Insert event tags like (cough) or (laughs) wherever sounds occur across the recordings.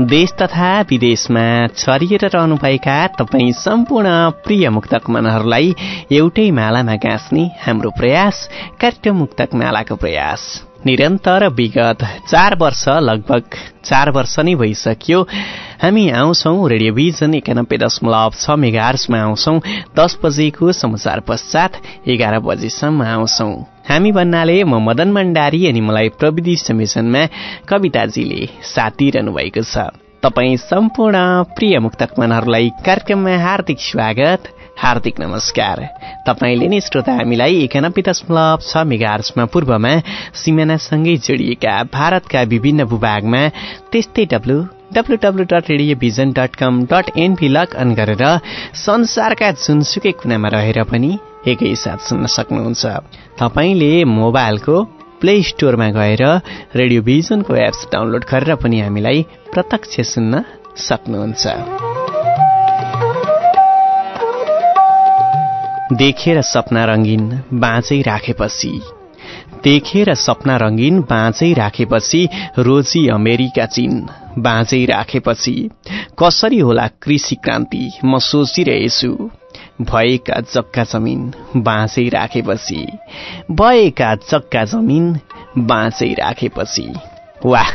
देश तथा विदेशमा छरिएर रहनुभएका तपाईँ सम्पूर्ण प्रिय मुक्तक मनहरूलाई एउटै मालामा गाँच्ने हाम्रो प्रयास कार्यक्रम मुक्तक मालाको प्रयास। निरन्तर विगत चार वर्ष लगभग चार वर्ष नै भइसक्यो। हामी आउँछौँ रेडियोभिजन एकानब्बे दशमलव छ मेगार्समा आउँछौँ। दस बजेको समाचार पश्चात एघार बजेसम्म आउँछौँ। हामी भन्नाले म मदन भण्डारी अनि मलाई प्रविधि संयोजनमा कविताजीले साथ दिइरहनु भएको छ। तपाईँ सम्पूर्ण प्रिय मुक्तक मनहरूलाई कार्यक्रममा हार्दिक स्वागत हार्दिक नमस्कार। तपाईँले नै श्रोता हामीलाई एकानब्बे दशमलव छ मेगार्समा पूर्वमा सिमानासँगै जोडिएका भारतका विभिन्न भूभागमा त्यस्तै W W W dot log on गरेर संसारका जुनसुकै कुनामा रहेर पनि एकैसाथ सुन्न सक्नुहुन्छ। तपाईँले मोबाइलको प्ले स्टोरमा गएर रेडियो भिजनको एप्स डाउनलोड गरेर पनि हामीलाई प्रत्यक्ष सुन्न सक्नुहुन्छ। देखेर सपना रङ्गिन बाँचै राखेपछि देखेर सपना रङ्गिन बाँचै राखेपछि रोजी अमेरिका चीन बाँचै राखेपछि कसरी होला कृषि क्रान्ति म सोचिरहेछु। भएका जग्गा जमिन बाँचै राखेपछि भएका जग्गा जमिन बाँचै राखेपछि। वाह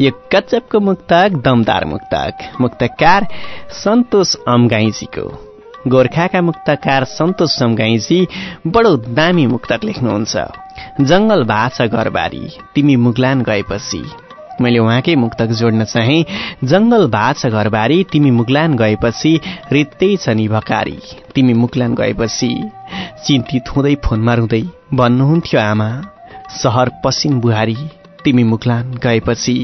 यो गजबको मुक्तक दमदार मुक्तक मुक्तकार सन्तोष अमगाईजीको गोर्खाका मुक्तकार सन्तोष समगाईजी बडो दामी मुक्तक लेख्नुहुन्छ। जङ्गल भाछ घरबारी तिमी मुगलान गएपछि। मैले उहाँकै मुक्तक जोड्न चाहे जङ्गल भाछ घरबारी तिमी मुगलान गएपछि रित्तै छ नि भकारी। तिमी मुगलान गएपछि चिन्तित हुँदै फोनमा रुँदै भन्नुहुन्थ्यो आमा सहर पसिन बुहारी तिमी मुगलान गएपछि।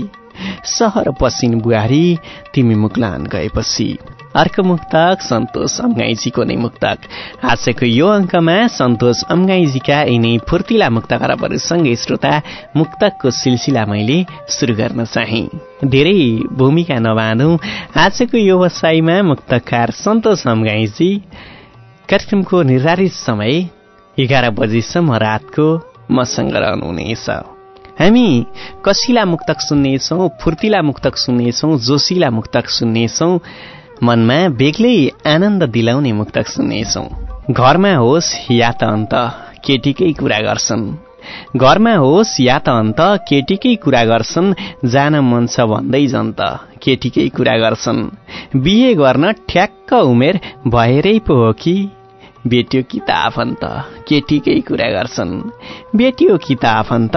सहर पसिन बुहारी तिमी मुगलान गएपछि। अर्को मुक्तक सन्तोष अम्गाईजीको नै मुक्तक आजको यो अङ्कमा सन्तोष अम्गाईजीका यिनै फुर्तिला मुक्त खराबहरूसँगै श्रोता मुक्तकको सिलसिला मैले सुरु गर्न चाहे धेरै भूमिका नबाँधौँ आजको यो वसाईमा मुक्तकार सन्तोष अम्गाईजी कार्यक्रमको निर्धारित समय एघार बजीसम्म रातको मसँग रहनुहुनेछ हामी कसिला मुक्तक सुन्नेछौँ फुर्तिला मुक्तक सुन्नेछौँ जोसिला मुक्तक सुन्नेछौँ मनमा बेग्लै आनन्द दिलाउने मुक्तक सुन्नेछौँ। घरमा होस् या त अन्त केटीकै कुरा गर्छन्। घरमा होस् या त अन्त केटीकै कुरा गर्छन् जान मन छ भन्दै जन्त केटीकै कुरा गर्छन्। बिहे गर्न ठ्याक्क उमेर भएरै पो हो कि? बेट्यो कि त आफन्त केटीकै कुरा गर्छन्। बेट्यो कि त आफन्त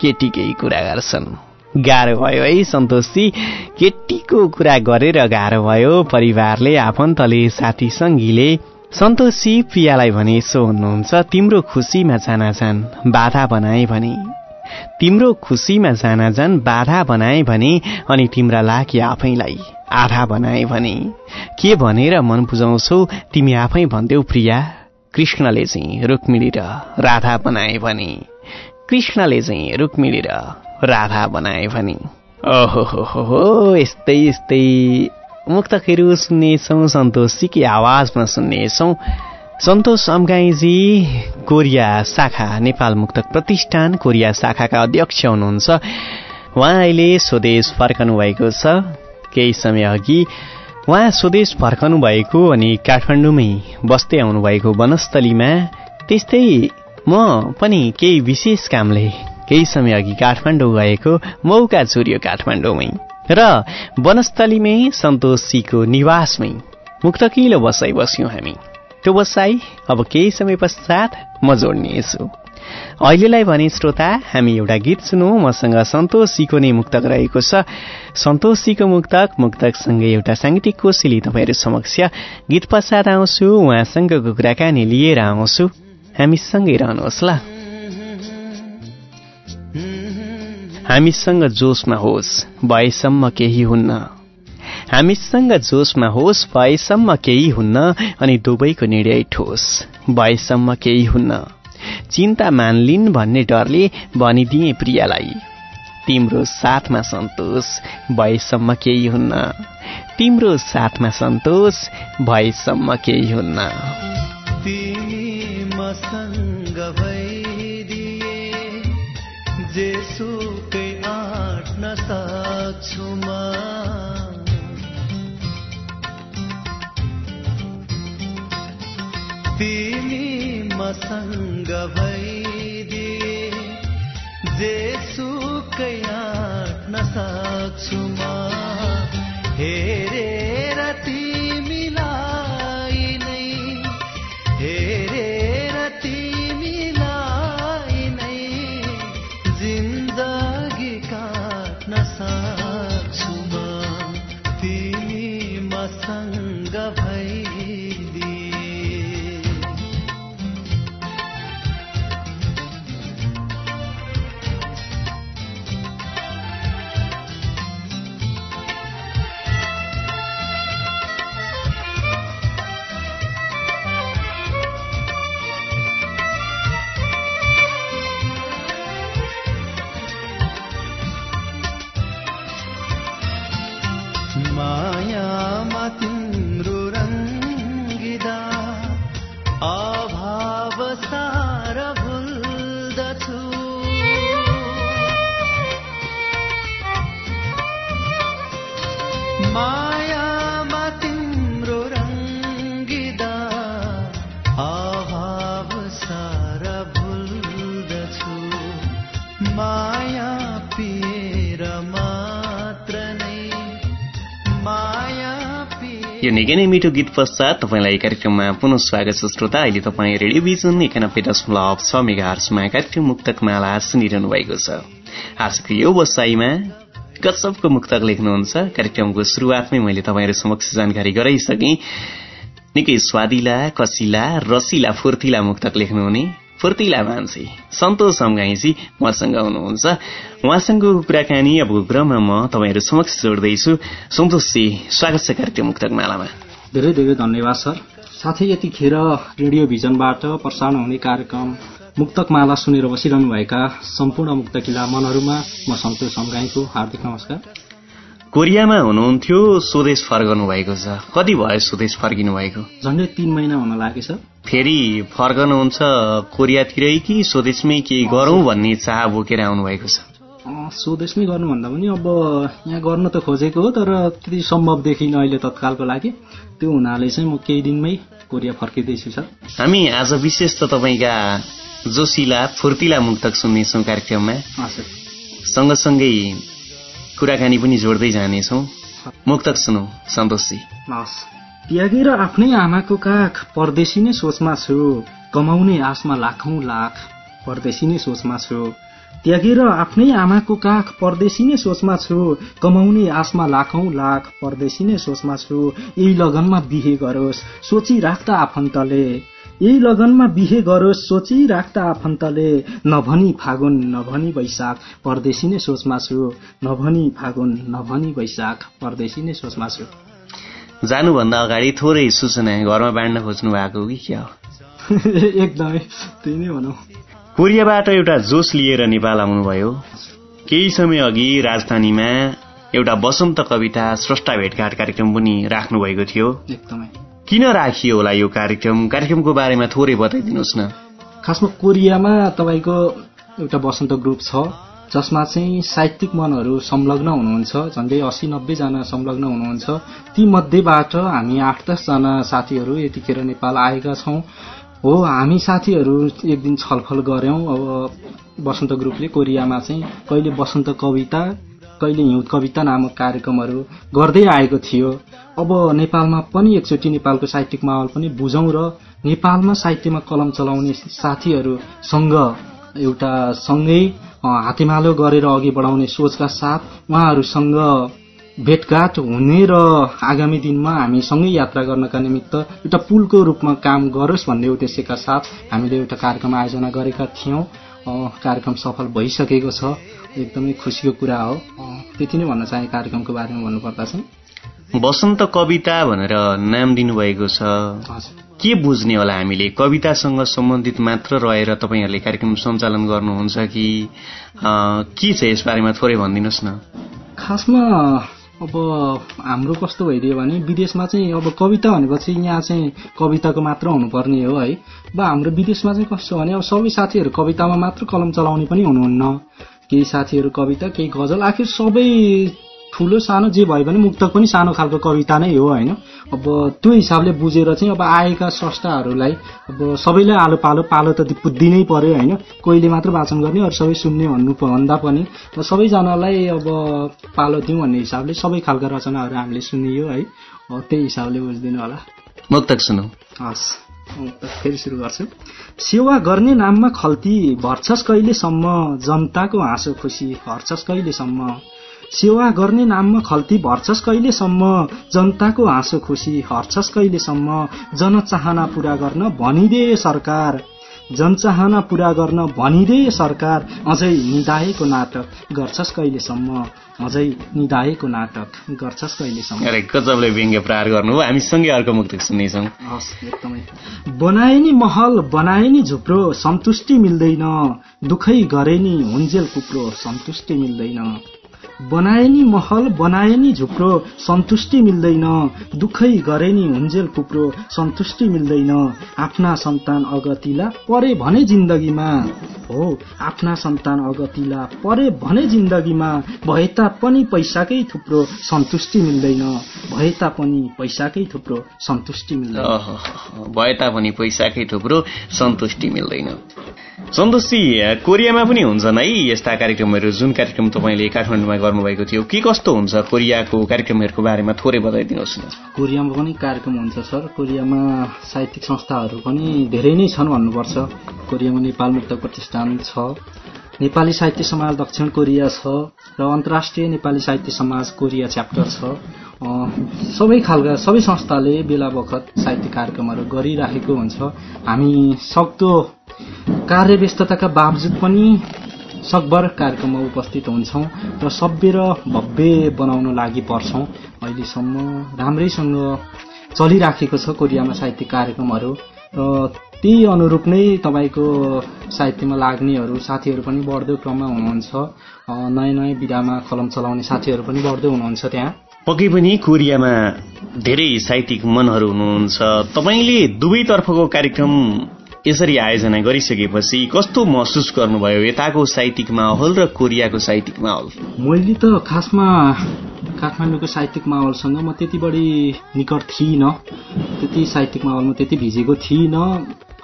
केटीकै कुरा गर्छन्। गाह्रो भयो है सन्तोषजी। केटीको कुरा गरेर गाह्रो भयो। परिवारले आफन्तले साथी सङ्गीले सन्तोषी प्रियालाई भने यसो हुनुहुन्छ तिम्रो खुसीमा जान जान बाधा बनाए भने। तिम्रो खुसीमा जान जान बाधा बनाए भने अनि तिम्रा लागि आफैलाई आधा बनाए भने। के भनेर मन बुझाउँछौ तिमी आफै भन्देऊ प्रिया। कृष्णले चाहिँ रुक्मिणी र राधा बनाए भने। कृष्णले चाहिँ रुक्मिणी र राधा बनाए भने। ओहो यस्तै यस्तै। मुक्तकहरू सुन्नेछौँ सन्तोषजीकी आवाजमा सुन्नेछौँ। सन्तोष अम्गाईजी कोरिया शाखा नेपाल मुक्तक प्रतिष्ठान कोरिया शाखाका अध्यक्ष हुनुहुन्छ। उहाँ अहिले स्वदेश फर्कनु भएको छ। केही समय अघि उहाँ स्वदेश फर्कनु भएको अनि काठमाडौँमै बस्दै आउनुभएको वनस्थलीमा। त्यस्तै म पनि केही विशेष कामले केही समय अघि काठमाडौँ गएको मौका चुरियो काठमाडौँमै र वनस्थलीमै सन्तोषजीको निवासमै मुक्तकिलो बसाइ बस्यौँ हामी। त्यो बसाई अब केही समय पश्चात म जोड्नेछु। अहिलेलाई भने श्रोता हामी एउटा गीत सुनौँ मसँग सन्तोषजीको नै मुक्तक रहेको छ। सन्तोषजीको मुक्तक मुक्तकसँगै एउटा साङ्गीतिक कोसेली तपाईँहरू समक्ष गीत पश्चात आउँछु उहाँसँगको कुराकानी लिएर आउँछु। हामीसँगै रहनुहोस् ल। हामीसँग जोसमा होस् भएसम्म केही हुन्न। हामीसँग जोसमा होस् भएसम्म केही हुन्न अनि दुवैको निर्णय ठोस भएसम्म केही हुन्न। चिन्ता मान्लिन् भन्ने डरले भनिदिए प्रियालाई। तिम्रो साथमा सन्तोष भएसम्म केही हुन्न। तिम्रो साथमा सन्तोष भएसम्म केही हुन्न। मसँग भइदिए आँट्न सक्छु म तिमी मसँग भइदिए जेसुकै आँट्न सक्छु म हेरेर तिमीलाई निकै नै मिठो गीत पश्चात तपाईँलाई कार्यक्रममा पुनः स्वागत छ श्रोता। अहिले तपाईँ रेडियोभिजन एकानब्बे दशमलव छ मेगा हर्समा कार्यक्रम मुक्तक माला सुनिरहनु भएको छ। आजको यो बसाईमा गजबको मुक्तक लेख्नुहुन्छ। कार्यक्रमको सुरुवातमै मैले तपाईँहरू समक्ष जानकारी गराइसकेँ। निकै स्वादिला कसिला रसिला फुर्तिला मुक्तक लेख्नुहुने। फुर्तिला मान्छे। सन्तोष समगाईजी मसँग हुनुहुन्छ। उहाँसँगको कुराकानी अब क्रममा म तपाईँहरू समक्ष जोड्दैछु। सन्तोषजी स्वागत छ कार्यक्रम मुक्तक मालामा धेरै धेरै धन्यवाद सर। साथै यतिखेर रेडियो भिजनबाट प्रसारण हुने कार्यक्रम मुक्तकमाला सुनेर बसिरहनुभएका सम्पूर्ण मुक्तकिला मनहरूमा म सन्तोष समगाईको हार्दिक नमस्कार। कोरियामा हुनुहुन्थ्यो स्वदेश फर्कनु भएको छ। कति भयो स्वदेश फर्किनु भएको झन्डै तीन महिना हुन लागेछ। फेरि फर्कनुहुन्छ कोरियातिरै कि स्वदेशमै केही गरौँ भन्ने चाह बोकेर आउनु भएको छ स्वदेशमै गर्नुभन्दा पनि अब यहाँ गर्न त खोजेको हो तर त्यति सम्भव देखिन अहिले तत्कालको लागि। त्यो हुनाले चाहिँ म केही दिनमै कोरिया फर्किँदैछु सर। हामी आज विशेष त तपाईँका जोसिला फुर्तिला मुक्तक सुन्नेछौँ कार्यक्रममा। सँगसँगै कुराकानी पनि जोड्दै जानेछौँ। मुक्तक सुनौ सन्तोषजी। हस्। त्यागेर आफ्नै आमाको काख परदेशी नै सोचमा छु कमाउने आशमा लाखौं लाख परदेशी नै सोचमा छु। त्यागेर आफ्नै आमाको काख परदेशी नै सोचमा छु कमाउने आशमा लाखौं लाख परदेशी नै सोचमा छु। यही लगनमा बिहे गरोस् सोची राख्दा आफन्तले। यही लगनमा बिहे गरोस् सोची राख्दा आफन्तले। नभनी फागुन नभनी वैशाख परदेशी नै सोचमा छु नभनी फागुन नभनी वैशाख परदेशी नै सोचमा छु जानुभन्दा अगाडि थोरै सूचना घरमा बाँड्न खोज्नु भएको हो कि क्या हो? (laughs) एकदमै त्यही नै भनौँ। कोरियाबाट एउटा जोस लिएर नेपाल आउनुभयो। केही समय अघि राजधानीमा एउटा बसन्त कविता स्रष्टा भेटघाट कार्यक्रम पनि राख्नुभएको थियो। एकदमै। किन राखियो होला यो कार्यक्रम? कार्यक्रमको बारेमा थोरै बताइदिनुहोस् न। खासमा कोरियामा तपाईँको एउटा वसन्त ग्रुप छ जसमा चाहिँ साहित्यिक मनहरू संलग्न हुनुहुन्छ झन्डै असी नब्बेजना संलग्न हुनुहुन्छ। ती मध्येबाट हामी आठ दसजना साथीहरू यतिखेर नेपाल आएका छौँ। हो हामी साथीहरू एक दिन छलफल गऱ्यौँ। अब वसन्त ग्रुपले कोरियामा चाहिँ कहिले वसन्त कविता कहिले हिउँद कविता नामक कार्यक्रमहरू गर्दै आएको थियो। अब नेपालमा पनि एकचोटि नेपालको साहित्यिक माहौल पनि बुझौँ र नेपालमा साहित्यमा कलम चलाउने साथीहरूसँग एउटा सँगै हातेमालो गरेर अघि बढाउने सोचका साथ उहाँहरूसँग भेटघाट हुने र आगामी दिनमा हामी सँगै यात्रा गर्नका निमित्त एउटा पुलको रूपमा काम गरोस् भन्ने उद्देश्यका साथ हामीले एउटा कार्यक्रम आयोजना गरेका थियौँ। कार्यक्रम सफल भइसकेको छ। एकदमै खुसीको कुरा हो। त्यति नै भन्न चाहे कार्यक्रमको बारेमा भन्नुपर्दा चाहिँ। वसन्त कविता भनेर नाम दिनुभएको छ। के बुझ्ने होला हामीले? कवितासँग सम्बन्धित मात्र रहेर तपाईँहरूले कार्यक्रम सञ्चालन गर्नुहुन्छ कि के छ यस बारेमा थोरै भनिदिनुहोस् न। खासमा अब हाम्रो कस्तो भइदियो भने विदेशमा चाहिँ अब कविता भनेपछि यहाँ चाहिँ कविताको मात्र हुनुपर्ने हो है। अब हाम्रो विदेशमा चाहिँ कस्तो भने अब सबै साथीहरू कवितामा मात्र कलम चलाउने पनि हुनुहुन्न। केही साथीहरू कविता केही गजल आखिर सबै ठुलो सानो जे भयो भने मुक्तक पनि सानो खालको कविता नै हो होइन? अब त्यो हिसाबले बुझेर चाहिँ अब आएका स्रष्टाहरूलाई अब सबैलाई आलो पालो पालो त दिनै पर्यो होइन? कोहीले मात्र वाचन गर्ने अरू सबै सुन्ने भन्नु भन्दा पनि सबैजनालाई अब पालो दिउँ भन्ने हिसाबले सबै खालका रचनाहरू हामीले सुनियो है? त्यही हिसाबले बुझिदिनु होला। मुक्तक सुनौ। हस्। फेरि सुरु गर्छु। सेवा गर्ने नाममा खल्ती भर्छस् कहिलेसम्म जनताको हाँसो खुसी हर्छस् कहिलेसम्म। सेवा गर्ने नाममा खल्ती भर्छस् कहिलेसम्म जनताको हाँसो खुसी हर्छस् कहिलेसम्म जनचाहना पूरा गर्न भनिदे सरकार। जनचाहना पूरा गर्न भनिदे सरकार। अझै निधाएको नाटक गर्छस् कहिलेसम्म? अझै निधाएको नाटक गर्छस् कहिलेसम्म? गजबले व्यङ्ग्य प्रहार गर्नुभयो। हामी सँगै अर्को मुक्त सुन्नेछौँ। हस् एकदमै। बनाए नि महल बनाए नि झुप्रो सन्तुष्टि मिल्दैन। दुखै गरे नि हुन्जेल कुप्रो सन्तुष्टि मिल्दैन। बनाए नि महल बनाए नि झुप्रो सन्तुष्टि मिल्दैन। दुखै गरे नि हुन्जेल कुप्रो सन्तुष्टि मिल्दैन। आफ्ना सन्तान अगतिला परे भने जिन्दगीमा। हो आफ्ना सन्तान अगतिला परे भने जिन्दगीमा। भए तापनि पैसाकै थुप्रो सन्तुष्टि मिल्दैन। भए तापनि पैसाकै थुप्रो सन्तुष्टि मिल्दैन। भए तापनि पैसाकै थुप्रो सन्तुष्टि मिल्दैन। सन्तोषी कोरियामा पनि हुन्छन् है यस्ता कार्यक्रमहरू जुन कार्यक्रम तपाईँले काठमाडौँमा गर्नुभएको थियो। के कस्तो हुन्छ कोरियाको कार्यक्रमहरूको बारेमा थोरै बताइदिनुहोस् न। कोरियामा पनि कार्यक्रम हुन्छ सर। कोरियामा साहित्यिक संस्थाहरू पनि धेरै नै छन् भन्नुपर्छ। कोरियामा नेपाल मुक्त प्रतिष्ठान छ। नेपाली साहित्य समाज दक्षिण कोरिया छ र अन्तर्राष्ट्रिय नेपाली साहित्य समाज कोरिया च्याप्टर छ। सबै खालका सबै संस्थाले बेला बखत साहित्य कार्यक्रमहरू गरिराखेको हुन्छ। हामी सक्दो कार्यव्यस्तताका बावजुद पनि सकभर कार्यक्रममा उपस्थित हुन्छौँ र सभ्य र भव्य बनाउन लागि पर्छौँ। अहिलेसम्म राम्रैसँग चलिराखेको छ कोरियामा साहित्यिक कार्यक्रमहरू। र त्यही अनुरूप नै तपाईँको साहित्यमा लाग्नेहरू साथीहरू पनि बढ्दो क्रममा हुनुहुन्छ। नयाँ नयाँ विधामा कलम चलाउने साथीहरू पनि बढ्दै हुनुहुन्छ त्यहाँ। पक्कै पनि कोरियामा धेरै साहित्यिक मनहरू हुनुहुन्छ। तपाईँले दुवैतर्फको कार्यक्रम यसरी आयोजना गरिसकेपछि कस्तो महसुस गर्नुभयो? यताको साहित्यिक माहौल र कोरियाको साहित्यिक माहौल? मैले त खासमा काठमाडौँको साहित्यिक माहौलसँग म त्यति बढी निकट थिइनँ। त्यति साहित्यिक माहौलमा त्यति भिजेको थिइनँ।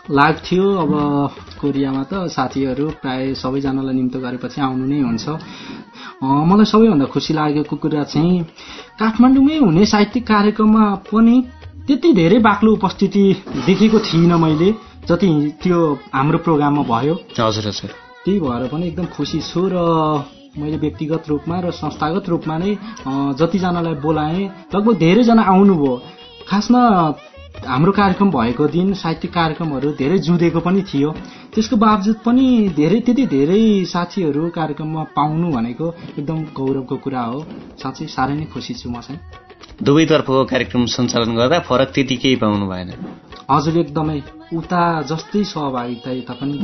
लाग्थ्यो अब कोरियामा त साथीहरू प्राय सबैजनालाई निम्तो गरेपछि आउनु नै हुन्छ। मलाई सबैभन्दा खुसी लागेको कुरा चाहिँ काठमाडौँमै हुने साहित्यिक कार्यक्रममा पनि त्यति धेरै बाक्लो उपस्थिति देखेको थिइनँ मैले। जति त्यो हाम्रो प्रोग्राममा भयो। हजुर हजुर। त्यही भएर पनि एकदम खुसी छु र मैले व्यक्तिगत रूपमा र संस्थागत रूपमा नै जतिजनालाई बोलाएँ लगभग धेरैजना आउनुभयो। खासमा हाम्रो कार्यक्रम भएको दिन साहित्यिक कार्यक्रमहरू धेरै जुधेको पनि थियो। त्यसको बावजुद पनि धेरै त्यति धेरै साथीहरू कार्यक्रममा पाउनु भनेको एकदम गौरवको कुरा हो। साँच्चै साह्रै नै खुसी छु म चाहिँ। दुवैतर्फको कार्यक्रम सञ्चालन गर्दा फरक त्यति केही पाउनु भएन। हजुर एकदमै। उता जस्तै सहभागिता यता पनि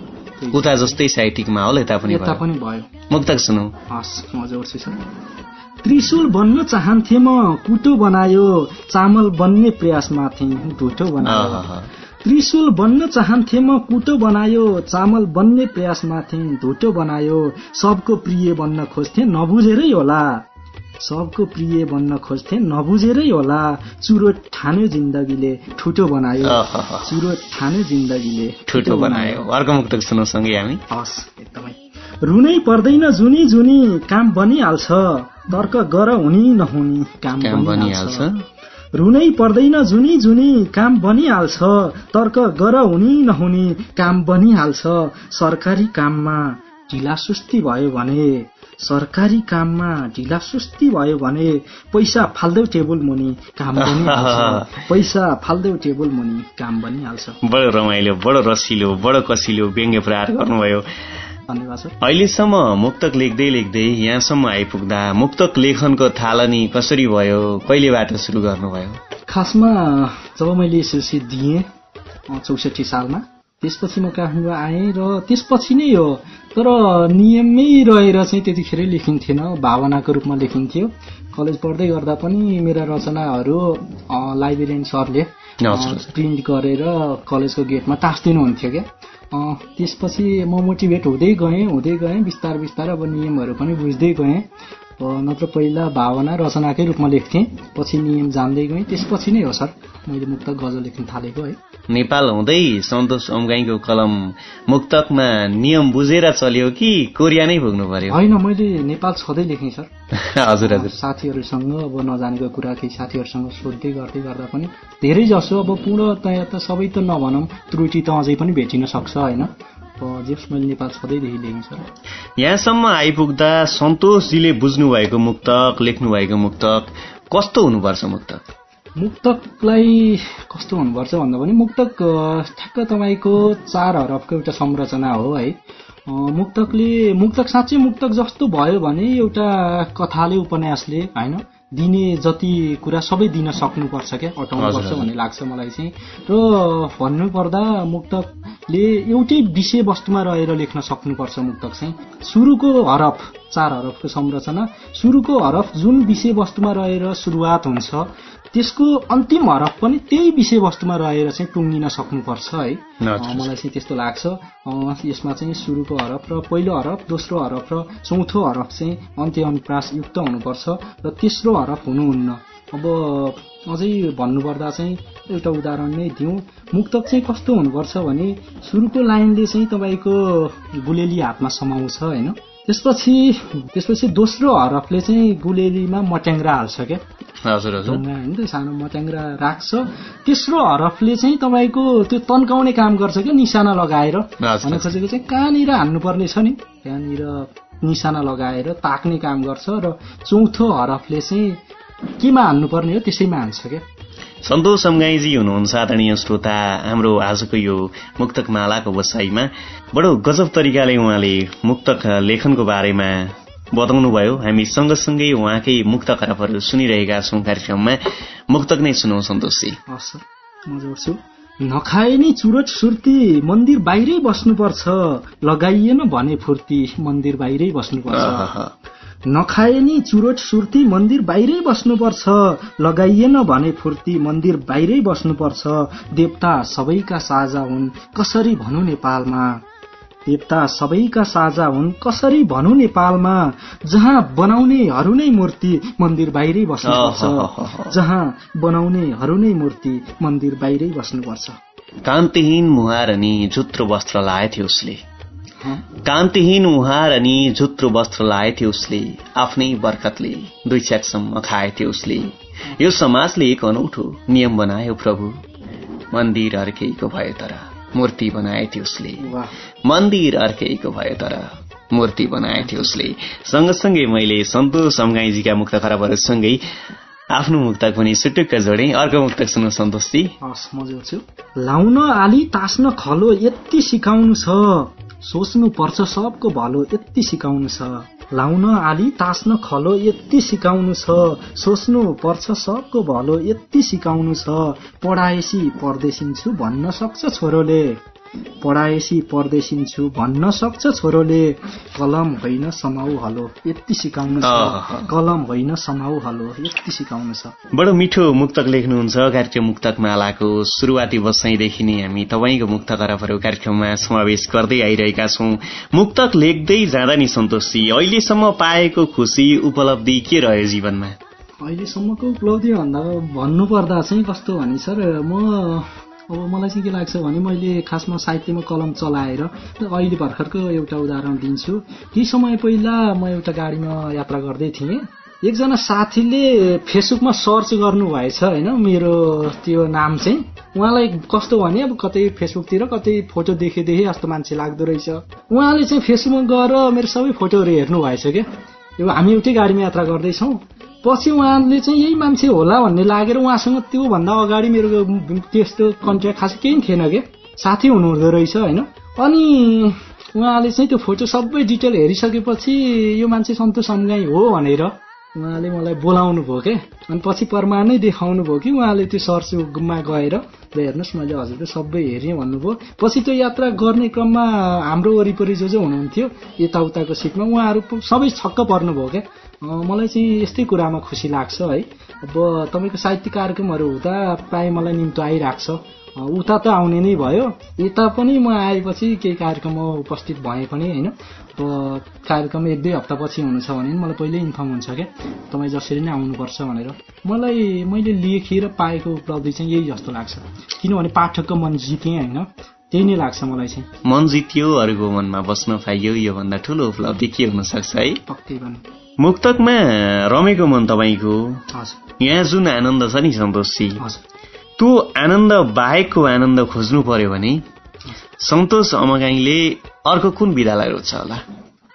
उता जस्तै साहित्यिक माहौल यता पनि यता पनि भयो। मुक्तक सुनौ। हस् म जोड्छु त्रिशूल बन्न चाहन्थे म कुटो बनायो चामल बन्ने प्रयासमा थिएँ ढुटो बनायो। त्रिशूल बन्न चाहन्थे म कुटो बनायो चामल बन्ने प्रयासमा थिएँ धुटो बनायो। सबको प्रिय बन्न खोज्थे नबुझेरै होला। सबको प्रिय बन्न खोज्थे नबुझेरै होला। चुरोट ठान्यो जिन्दगीले ठुटो बनायो। चुरोट ठान्यो जिन्दगीले ठुटो बनायो। अर्को मुक्तक सुनौ सँगै हामी। हस् एकदमै। रुनै पर्दैन जुनी जुनी काम बनिहाल्छ। तर्क गर हुने नहुने काम बनिहाल्छ। रुनै पर्दैन जुनी जुनी काम बनिहाल्छ। तर्क गर हुने नहुने काम बनिहाल्छ। सरकारी काममा ढिला सुस्ती भयो भने सरकारी काममा ढिला सुस्ती भयो भने पैसा फाल्देऊ टेबल मुनि काम बनिहाल्छ (laughs) पैसा फाल्देऊ टेबल मुनि काम बनिहाल्छ बडो रमाइलो बडो रसिलो बडो कसिलो व्यङ्ग्य प्रहार गर्नुभयो। अहिलेसम्म मुक्तक लेख्दै लेख्दै यहाँसम्म आइपुग्दा मुक्तक लेखनको थालनी कसरी भयो? कहिलेबाट सुरु गर्नुभयो? खासमा जब मैले एसएलसी दिएँ चौसठी सालमा त्यसपछि म काठमाडौँ आएँ र त्यसपछि नै हो तर नियममै रहेर चाहिँ त्यतिखेरै लेखिन्थेन भावनाको रूपमा लेखिन्थ्यो। कलेज पढ्दै गर्दा पनि मेरा रचनाहरू लाइब्रेरियन सरले। प्रिन्ट गरेर कलेजको गेटमा टाँसिदिनुहुन्थ्यो क्या। त्यसपछि म मोटिभेट हुँदै गएँ हुँदै गएँ बिस्तार बिस्तार अब नियमहरू पनि बुझ्दै गएँ। नत्र पहिला भावना रचनाकै रूपमा लेख्थेँ। पछि नियम जान्दै गएँ। त्यसपछि नै हो सर। मैले मुक्त गजल लेख्न थालेको है। नेपाल हुँदै सन्तोष अम्गाईको कलम मुक्तकमा नियम बुझेर चल्यो कि कोरिया नै पुग्नु पर्यो? होइन मैले नेपाल छँदै लेखेँ सर। (laughs) हजुर हजुर। साथीहरूसँग अब नजानेको कुरा केही साथीहरूसँग सोध्दै गर्दै गर्दा पनि धेरै जसो अब पूर्णतया त सबै त नभनौँ त्रुटि त अझै पनि भेटिन सक्छ होइन? अब जेस मैले नेपाल सर यहाँसम्म आइपुग्दा सन्तोषजीले बुझ्नु भएको मुक्तक लेख्नु भएको मुक्तक कस्तो हुनुपर्छ मुक्तक? मुक्तकलाई कस्तो हुनुपर्छ भन्दा पनि मुक्तक ठ्याक्क तपाईँको चार हरफको एउटा संरचना हो है। मुक्तकले मुक्तक साँच्चै मुक्तक जस्तो भयो भने एउटा कथाले उपन्यासले होइन? दिने जति कुरा सबै दिन सक्नुपर्छ क्या अटाउनुपर्छ। भन्ने लाग्छ मलाई चाहिँ। र भन्नुपर्दा मुक्तकले एउटै विषयवस्तुमा रहेर लेख्न सक्नुपर्छ मुक्तक चाहिँ। सुरुको हरफ चार हरफको संरचना। सुरुको हरफ जुन विषयवस्तुमा रहेर सुरुवात हुन्छ त्यसको अन्तिम हरफ पनि त्यही विषयवस्तुमा रहेर चाहिँ टुङ्गिन सक्नुपर्छ है। मलाई चाहिँ त्यस्तो लाग्छ। यसमा चाहिँ सुरुको हरफ र पहिलो हरफ दोस्रो हरफ र चौथो हरफ चाहिँ अन्त्य अनुप्रास युक्त हुनुपर्छ र तेस्रो हरफ हुनुहुन्न। अब अझै भन्नुपर्दा चाहिँ एउटा उदाहरण नै दिउँ। मुक्तक चाहिँ कस्तो हुनुपर्छ भने सुरुको लाइनले चाहिँ तपाईँको गुलेली हातमा समाउँछ होइन? त्यसपछि त्यसपछि दोस्रो हरफले चाहिँ गुलेलीमा मट्याङ्ग्रा हाल्छ क्या। हजुर होइन त्यो सानो मट्याङ्ग्रा राख्छ। तेस्रो हरफले चाहिँ तपाईँको त्यो तन्काउने काम गर्छ क्या निशाना लगाएर। भन्न खोजेको चाहिँ कहाँनिर हान्नुपर्ने छ नि? त्यहाँनिर निशाना लगाएर ताक्ने काम गर्छ र चौथो हरफले चाहिँ केमा हान्नुपर्ने हो त्यसैमा हान्छ क्या। सन्तोष अम्गाईजी हुनुहुन्छ आदरणीय श्रोता। हाम्रो आजको यो मुक्तक मालाको बसाइमा बडो गजब तरिकाले उहाँले मुक्तक लेखनको बारेमा बताउनुभयो हामी सँगसँगै उहाँकै मुक्त खराबहरू सुनिरहेका छौं कार्यक्रममा। मुक्तक नै सुनौ सन्तोषजी नखाए नि चुरोट सुर्ती मन्दिर बाहिरै बस्नुपर्छ। लगाइएन भने फुर्ती मन्दिर बाहिरै बस्नुपर्छ। नखाए नि चुरोट सुर्ती मन्दिर बाहिरै बस्नुपर्छ। लगाइएन भने फुर्ती मन्दिर बाहिरै बस्नुपर्छ। देवता सबैका साझा हुन् कसरी भनौँ नेपालमा? देवता सबैका साझा हुन् कसरी भनौँ नेपालमा? जहाँ बनाउनेहरू नै मूर्ति मन्दिर बाहिरै बस्नुपर्छ। जहाँ बनाउनेहरू नै मूर्ति मन्दिर बाहिरै बस्नुपर्छ। कान्तिहीन मुहार अनि झुत्रो वस्त्र लाएथ्यो उसले। कान्तिहीन मुहार अनि झुत्रो वस्त्र लाएथ्यो उसले आफ्नै बर्कतले दुई च्याकसम्म खाएथ्यो उसले। यो समाजले एक अनौठो नियम बनायो प्रभु। मन्दिर अर्कैको भयो तर मूर्ति बनाएथ्यो उसले। मन्दिर अर्कैको भयो तर मूर्ति बनाएथ्यो उसले। सँगसँगै मैले सन्तोष अम्गाईजीका मुक्त खराबहरूसँगै आफ्नो मुक्तक पनि सुटुक्क जोडेँ अर्को मुक्तक सुन्नु सन्तोषजी हस् म जोड्छु लाउन आली तास्न खलो यति सिकाउनु छ। सोच्नु पर्छ सबको भलो यति सिकाउनु छ। लाउन आली तास्न खलो यति सिकाउनु छ। सोच्नु पर्छ सबको भलो यति सिकाउनु छ। पढाएसी परदेशिन्छु भन्न सक्छ छोरोले। पढाएसी परदेशिन्छु भन्न सक्छ छोरोले कलम होइन समाउ हलो। यति सिकाउनु छ। कलम होइन समाउ हलो। यति सिकाउनु छ। बडो मिठो मुक्तक लेख्नुहुन्छ कार्यक्रम मुक्तक मालाको सुरुवाती वर्षैदेखि नै हामी तपाईँको मुक्त तरफहरू कार्यक्रममा समावेश गर्दै आइरहेका छौँ। मुक्तक लेख्दै जाँदा नि सन्तोषजी अहिलेसम्म पाएको खुसी उपलब्धि के रह्यो जीवनमा? अहिलेसम्मको उपलब्धि भन्दा भन्नुपर्दा चाहिँ कस्तो भने सर म अब मलाई चाहिँ के लाग्छ भने मैले खासमा साहित्यमा कलम चलाएर अहिले भर्खरको एउटा उदाहरण दिन्छु। केही समय पहिला म एउटा गाडीमा यात्रा गर्दै थिएँ। एकजना साथीले फेसबुकमा सर्च गर्नुभएछ होइन? मेरो त्यो नाम चाहिँ। उहाँलाई कस्तो भने अब कतै फेसबुकतिर कतै फोटो देखे देखे जस्तो मान्छे लाग्दो रहेछ। उहाँले चाहिँ फेसबुकमा गएर मेरो सबै फोटोहरू हेर्नु भएछ क्या। यो हामी एउटै गाडीमा यात्रा गर्दैछौँ। पछि उहाँले चाहिँ यही मान्छे होला भन्ने लागेर उहाँसँग त्योभन्दा अगाडि मेरो त्यस्तो कन्ट्याक्ट खास केही थिएन क्या साथी हुनुहुँदो रहेछ होइन? अनि उहाँले चाहिँ त्यो फोटो सबै डिटेल हेरिसकेपछि यो मान्छे सन्तोष समगाई हो भनेर उहाँले मलाई बोलाउनु भयो क्या अनि पछि प्रमाण नै देखाउनु भयो कि उहाँले त्यो सर्चमा गएर ल हेर्नुहोस् मैले हजुरको सबै हेरेँ भन्नुभयो। पछि त्यो यात्रा गर्ने क्रममा हाम्रो वरिपरि जो जो हुनुहुन्थ्यो यताउताको सिटमा उहाँहरू सबै छक्क पर्नुभयो क्या मलाई चाहिँ यस्तै कुरामा खुसी लाग्छ है। अब तपाईँको साहित्यिक कार्यक्रमहरू हुँदा प्रायः मलाई निम्तो आइरहेको छ। उता त आउने नै भयो। यता पनि म आएपछि केही कार्यक्रममा उपस्थित भएँ पनि होइन। अब कार्यक्रम एक दुई हप्तापछि हुनु छ भने मलाई पहिल्यै इन्फर्म हुन्छ क्या। तपाईँ जसरी नै आउनुपर्छ भनेर। मलाई मैले लेखेर पाएको उपलब्धि चाहिँ यही जस्तो लाग्छ। किनभने पाठकको मन जितेँ होइन। त्यही नै लाग्छ मलाई चाहिँ। मन जित्यो अरूको मनमा बस्न पाइयो योभन्दा ठुलो उपलब्धि के हुन सक्छ है? पक्कै पनि। मुक्तकमा रमेको मन तपाईँको। यहाँ जुन आनन्द छ नि सन्तोषजी त्यो आनन्द बाहेकको आनन्द खोज्नु पर्यो भने सन्तोष अमगाईले अर्को कुन विधालाई रोज्छ होला?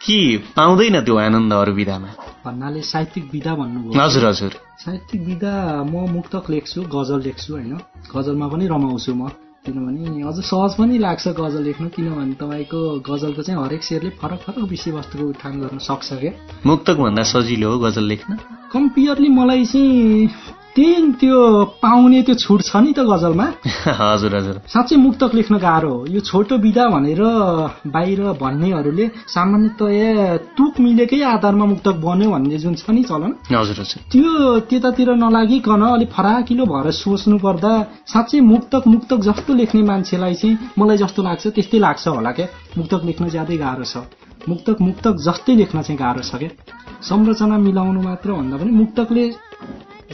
कि पाउँदैन त्यो आनन्द अरू विधामा भन्नाले साहित्यिक विधा भन्नुभयो। हजुर हजुर। साहित्यिक विधा म मुक्तक लेख्छु गजल लेख्छु होइन? गजलमा पनि रमाउँछु म। किनभने अझ सहज पनि लाग्छ गजल लेख्नु किनभने तपाईँको गजलको चाहिँ हरेक शेरले फरक फरक विषयवस्तुको उठान गर्न सक्छ क्या। मुक्तक भन्दा सजिलो हो गजल लेख्न। कम्पियरली मलाई चाहिँ त्यही त्यो पाउने त्यो छुट छ नि त गजलमा? (laughs) हजुर हजुर। साँच्चै मुक्तक लेख्न गाह्रो हो। यो छोटो विधा भनेर बाहिर भन्नेहरूले सामान्यतया तुक मिलेकै आधारमा मुक्तक बन्यो भन्ने जुन छ नि चलन हजुर हजुर। त्यो त्यतातिर नलागिकन अलिक फराकिलो भएर सोच्नु पर्दा साँच्चै मुक्तक मुक्तक जस्तो लेख्ने मान्छेलाई चाहिँ मलाई जस्तो लाग्छ त्यस्तै लाग्छ होला क्या। मुक्तक लेख्न ज्यादै गाह्रो छ। मुक्तक मुक्तक जस्तै लेख्न चाहिँ गाह्रो छ क्या। संरचना मिलाउनु मात्र भन्दा पनि मुक्तकले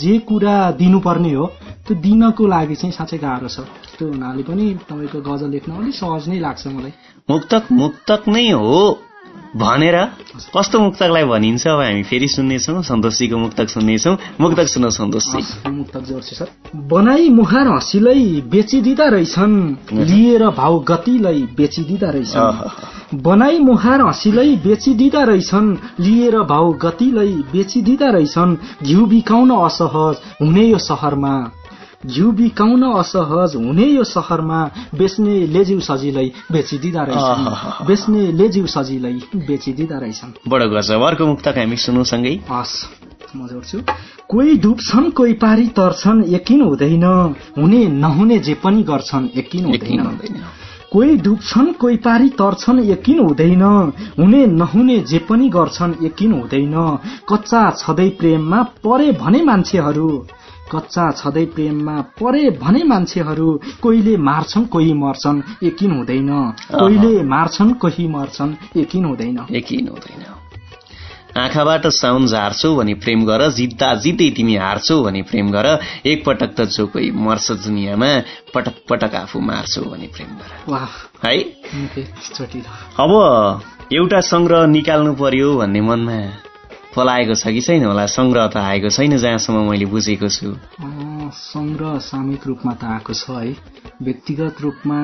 जे कुरा दिनुपर्ने हो त्यो दिनको लागि चाहिँ साँच्चै गाह्रो छ। त्यो हुनाले पनि तपाईँको गजल लेख्न अलिक सहज नै लाग्छ मलाई। मुक्तक मुक्तक नै हो। भनेर कस्तो मुक्तकलाई भनिन्छ अब हामी फेरि सुन्नेछौँ सन्तोषजीको मुक्तक सुन्नेछौँ। मुक्तक सुनौ सन्तोषजी। हस्, म मुक्तक जोड्छु सर। बनाई मुहार हँसीलै बेचिदिँदा रहेछन् लिएर भाउ गतिलाई बेचिदिँदा रहेछन्। बनाई मुहार हँसीलै बेचिदिँदा रहेछन् लिएर भाउ गतिलाई बेचिदिँदा रहेछन्। घिउ बिकाउन असहज हुने यो सहरमा। घिउ बिकाउन असहज हुने यो सहरमा बेच्ने लेजिउ सजिलै बेचिदिँदा रहेछन्। बेच्ने लेजिउ सजिलै बेचिदिँदा रहेछन्। बडो गजब अर्को मुक्तक हामी सुनौ सँगै। हस् म जोड्छु कोही डुब्छन् कोही पारी तर्छन् यकिन हुँदैन। हुने नहुने जे पनि गर्छन् यकिन हुँदैन। कोही डुब्छन् कोही पारी तर्छन् यकिन हुँदैन। हुने नहुने जे पनि गर्छन् यकिन हुँदैन। कच्चा छँदै प्रेममा परे भने मान्छेहरू। कच्चा छँदै प्रेममा परे भने मान्छेहरू कोहीले मार्छन् कोही मर्छन् यकिन हुँदैन। कोहीले मार्छन् कोही मर्छन् यकिन हुँदैन। यकिन हुँदैन। आँखाबाट साउन झार्छौ भने प्रेम गर जित्दा जित्दै तिमी हार्छौ भने प्रेम गर एकपटक त जो कोही मर्छ दुनियाँमा पटक पटक आफू मार्छौ भने प्रेम गर। है? अब एउटा संग्रह निकाल्नु पर्यो भन्ने मनमा पलाएको छ कि छैन होला? संग्रह त आएको छैन जहाँसम्म मैले बुझेको छु। सङ्ग्रह सामूहिक रूपमा त आएको छ है। व्यक्तिगत रूपमा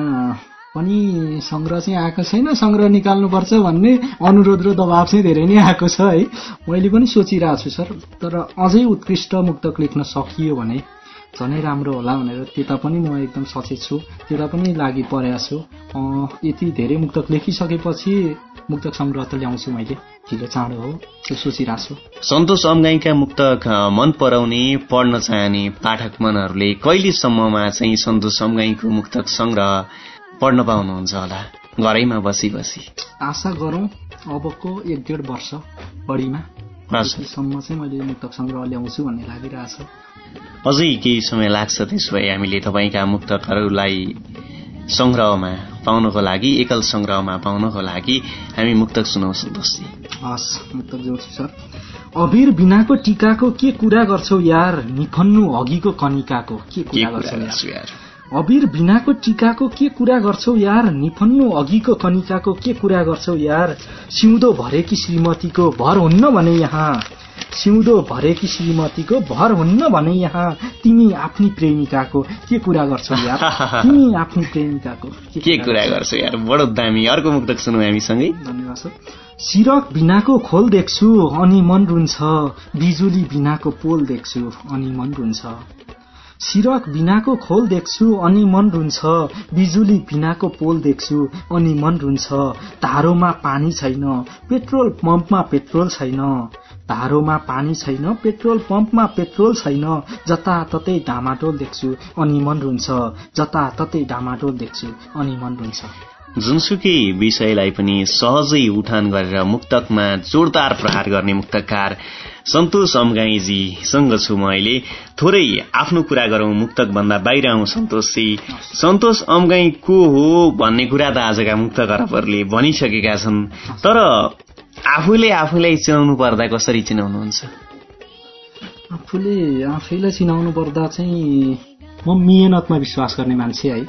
पनि सङ्ग्रह चाहिँ आएको छैन। सङ्ग्रह निकाल्नुपर्छ भन्ने अनुरोध र दबाब चाहिँ धेरै नै आएको छ है। मैले पनि सोचिरहेको छु सर। तर अझै उत्कृष्ट मुक्तक लेख्न सकियो भने झनै राम्रो होला भनेर त्यता पनि म एकदम सचेत छु। त्यता पनि लागि परेको छु। यति धेरै मुक्तक लेखिसकेपछि मुक्तक सङ्ग्रह त ल्याउँछु मैले। ढिलो चाँडो हो त्यो सोचिरहेको छु सन्तोष अम्गाईका मुक्तक मन पराउने पढ्न चाहने पाठक मनहरूले कहिलेसम्ममा चाहिँ सन्तोष अम्गाईको मुक्तक संग्रह पढ्न पाउनुहुन्छ होला? घरैमा बसी बसी। आशा गरौँ अबको एक डेढ वर्ष बढीमा। त्यतिसम्म चाहिँ मैले मुक्तक सङ्ग्रह ल्याउँछु भन्ने लागिरहेछ। अझै केही समय लाग्छ त्यसो भए हामीले तपाईँका मुक्तकहरूलाई सङ्ग्रहमा पाउनको लागि एकल सङ्ग्रहमा पाउनको लागि हामी मुक्तक सुनाउँछौँ दोस्ती हस् मुक्तक जोड्छु सर। अबिर बिनाको टिकाको के कुरा गर्छौ यार? निखन्नु अघिको कनिकाको के कुरा गर्छु यार? अबिर बिनाको टिकाको के कुरा गर्छौ यार? निफन्नु अघिको कनिकाको के कुरा गर्छौ यार? सिउँदो भरेकी श्रीमतीको भर हुन्न भने यहाँ? सिउँदो भरेकी श्रीमतीको भर हुन्न भने यहाँ तिमी आफ्नी प्रेमिकाको के कुरा गर्छौ यार? (laughs) तिमी आफ्नी प्रेमिकाको के कुरा गर्छु? यार? बडो दामी। अर्को मुक्तक सुनौ हामीसँगै। धन्यवाद सर। सिरक बिनाको खोल देख्छु अनि मन रुन्छ। बिजुली बिनाको पोल देख्छु अनि मन रुन्छ। सिरक बिनाको खोल देख्छु अनि मन रुन्छ। बिजुली बिनाको पोल देख्छु अनि मन रुन्छ। धारोमा पानी छैन पेट्रोल पम्पमा पेट्रोल छैन। धारोमा पानी छैन पेट्रोल पम्पमा पेट्रोल छैन जताततै डामाडोल देख्छु अनि मन रुन्छ। जताततै डामाडोल देख्छु अनि मन रुन्छ। जुनसुकै विषयलाई पनि सहजै उठान गरेर मुक्तकमा जोरदार प्रहार गर्ने मुक्तकार सन्तोष अमगाईजीसँग छु म अहिले। थोरै आफ्नो कुरा गरौं मुक्तक भन्दा बाहिर आउँ सन्तोषजी सन्तोष अमगाई को हो भन्ने कुरा त आजका मुक्त करपहरूले भनिसकेका छन्। तर आफूले आफूलाई चिनाउनु पर्दा कसरी चिनाउनुहुन्छ? आफूले आफैलाई चिनाउनु पर्दा चाहिँ म मिहिनेतमा विश्वास गर्ने मान्छे है।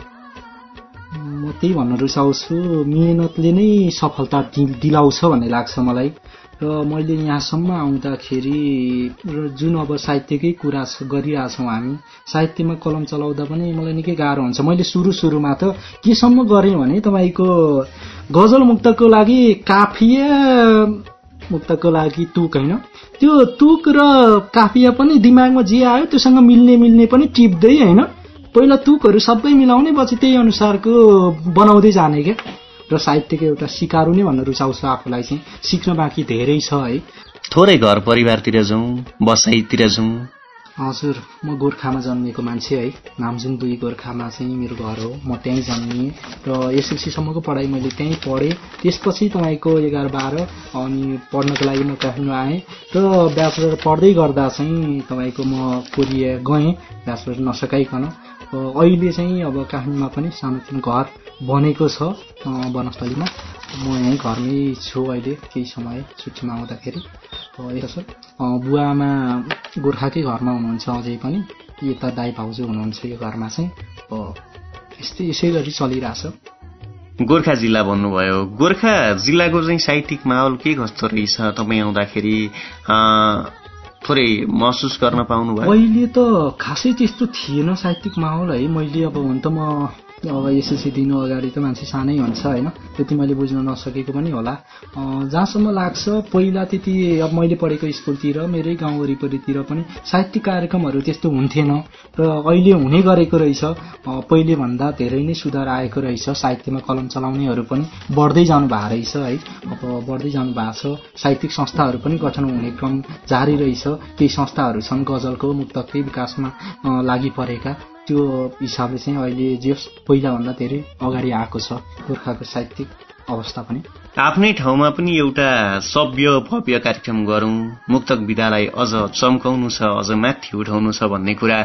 म त्यही भन्न रुचाउँछु मिहिनेतले नै सफलता दिलाउँछ भन्ने लाग्छ मलाई। र मैले यहाँसम्म आउँदाखेरि र जुन अब साहित्यकै कुरा गरिरहेछौँ हामी साहित्यमा कलम चलाउँदा पनि मलाई निकै गाह्रो हुन्छ। मैले सुरु सुरुमा त केसम्म गरेँ भने तपाईँको गजल मुक्तको लागि काफिया मुक्तको लागि तुक होइन? त्यो तुक र काफिया पनि दिमागमा जे आयो त्योसँग मिल्ने मिल्ने पनि टिप्दै होइन? पहिला तुकहरू सबै मिलाउने पछि त्यही अनुसारको बनाउँदै जाने क्या। र साहित्यको एउटा सिकारु नै भन्न रुचाउँछु आफूलाई चाहिँ। सिक्न बाँकी धेरै छ है। थोरै घर परिवारतिर जाउँ बसाइतिर जाउँ हजुर म गोर्खामा जन्मिएको मान्छे है। नामजुङ दुई गोर्खामा चाहिँ मेरो घर हो म त्यहीँ जन्मिएँ र एसएलसीसम्मको पढाइ मैले त्यहीँ पढेँ। त्यसपछि तपाईँको एघार बाह्र अनि पढ्नको लागि म काठमाडौँ आएँ। र ब्याचलर पढ्दै गर्दा चाहिँ तपाईँको म कोरिया गएँ। ब्याचलर नसकाइकन। अहिले चाहिँ अब काठमाडौँमा पनि सानोतिनो घर बनेको छ वनस्थलीमा। म यहीँ घरमै छु अहिले केही समय छुट्टीमा आउँदाखेरि। यसो बुवा आमा गोर्खाकै घरमा हुनुहुन्छ अझै पनि। यता दाई भाउजू हुनुहुन्छ यो घरमा चाहिँ। यस्तै यसै गरी चलिरहेछ। गोर्खा जिल्ला भन्नुभयो। गोर्खा जिल्लाको चाहिँ साहित्यिक माहौल के कस्तो रहेछ? तपाईँ आउँदाखेरि थोरै महसुस गर्न पाउनुभयो। अहिले त खासै त्यस्तो थिएन साहित्यिक माहौल है। मैले अब हुन त म अब एसएलसी दिनु अगाडि त मान्छे सानै हुन्छ होइन? त्यति मैले बुझ्न नसकेको पनि होला। जहाँसम्म लाग्छ पहिला त्यति अब मैले पढेको स्कुलतिर मेरै गाउँ वरिपरितिर पनि साहित्यिक कार्यक्रमहरू त्यस्तो हुन्थेन। र अहिले हुने गरेको रहेछ। अँ, पहिले भन्दा धेरै नै सुधार आएको रहेछ साहित्यमा कलम चलाउनेहरू पनि। बढ्दै जानु भएको रहेछ है? अब बढ्दै जानु भएको छ। साहित्यिक संस्थाहरू पनि गठन हुने क्रम जारी रहेछ। केही संस्थाहरू छन् गजलको मुक्तकै विकासमा लागि परेका। त्यो हिसाबले चाहिँ अहिले जे पहिलाभन्दा धेरै अगाडि आएको छ गोर्खाको साहित्यिक अवस्था पनि। आफ्नै ठाउँमा पनि एउटा सभ्य भव्य कार्यक्रम गरौँ। मुक्तक विधालाई अझ चम्काउनु छ अझ माथि उठाउनु छ भन्ने कुरा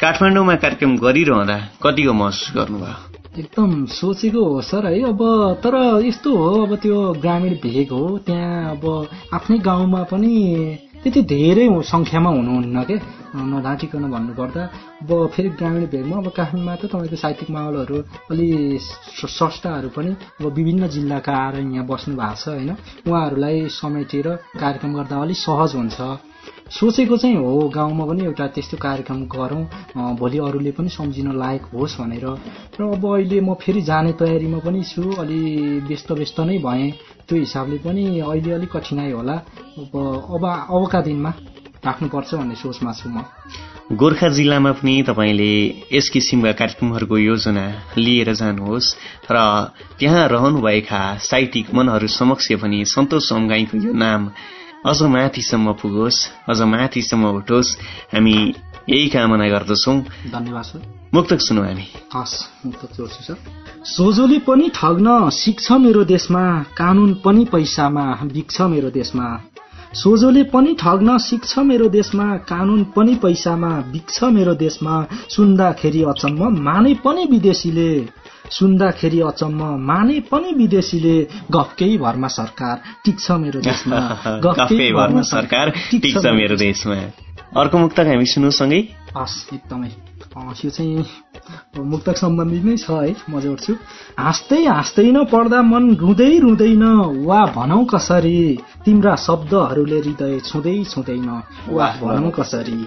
काठमाडौँमा कार्यक्रम गरिरहँदा कतिको महसुस गर्नुभयो? एकदम सोचेको हो सर है अब तर यस्तो हो अब त्यो ग्रामीण भेग हो त्यहाँ अब आफ्नै गाउँमा पनि त्यति धेरै सङ्ख्यामा हुनुहुन्न के? नढाँटिकन भन्नुपर्दा अब फेरि ग्रामीण भेगमा अब काठमाडौँमा त तपाईँको साहित्यिक माहौलहरू अलि स्रष्टाहरू पनि अब विभिन्न जिल्लाका आएर यहाँ बस्नु भएको छ होइन? उहाँहरूलाई समेटेर कार्यक्रम गर्दा अलिक सहज हुन्छ। सोचेको चाहिँ हो गाउँमा पनि एउटा त्यस्तो कार्यक्रम गरौँ भोलि अरूले पनि सम्झिन लायक होस् भनेर। र अब अहिले म फेरि जाने तयारीमा पनि छु अलि व्यस्त व्यस्त नै भएँ। त्यो हिसाबले पनि अहिले अलिक कठिनाइ होला। अब अब अबका दिनमा राख्नुपर्छ भन्ने सोचमा छु म। गोर्खा जिल्लामा पनि तपाईँले यस किसिमका कार्यक्रमहरूको योजना लिएर जानुहोस्। र त्यहाँ रहनुभएका साहित्यिक मनहरू समक्ष पनि सन्तोष समगाईको यो नाम अझ माथिसम्म पुगोस् अझ माथिसम्म उठोस् हामी यही कामना गर्दछौँ धन्यवाद सर मुक्तक सुनौ हामी हस् म त जोड्छु सर सोझोले पनि ठग्न सिक्छ मेरो देशमा कानुन पनि पैसामा बिक्छ मेरो देशमा सोझोले पनि ठग्न सिक्छ मेरो देशमा कानुन पनि पैसामा बिक्छ मेरो देशमा सुन्दाखेरि अचम्म माने पनि विदेशीले सुन्दाखेरि अचम्म माने पनि विदेशीले गफकै भरमा सरकार टिक्छ मेरो देशमा। (laughs) गफकै भरमा सरकार टिक्छ मेरो देशमा। अर्को मुक्तक हामी सुन्नुसँगै हस् एकदमै। यो चाहिँ मुक्तक सम्बन्धी नै छ है म जोड्छु हाँस्दै हाँस्दैन पढ्दा मन रुँदै रुँदैन। वा भनौ कसरी तिम्रा शब्दहरूले हृदय छुँदै छुँदैन। वा भनौ कसरी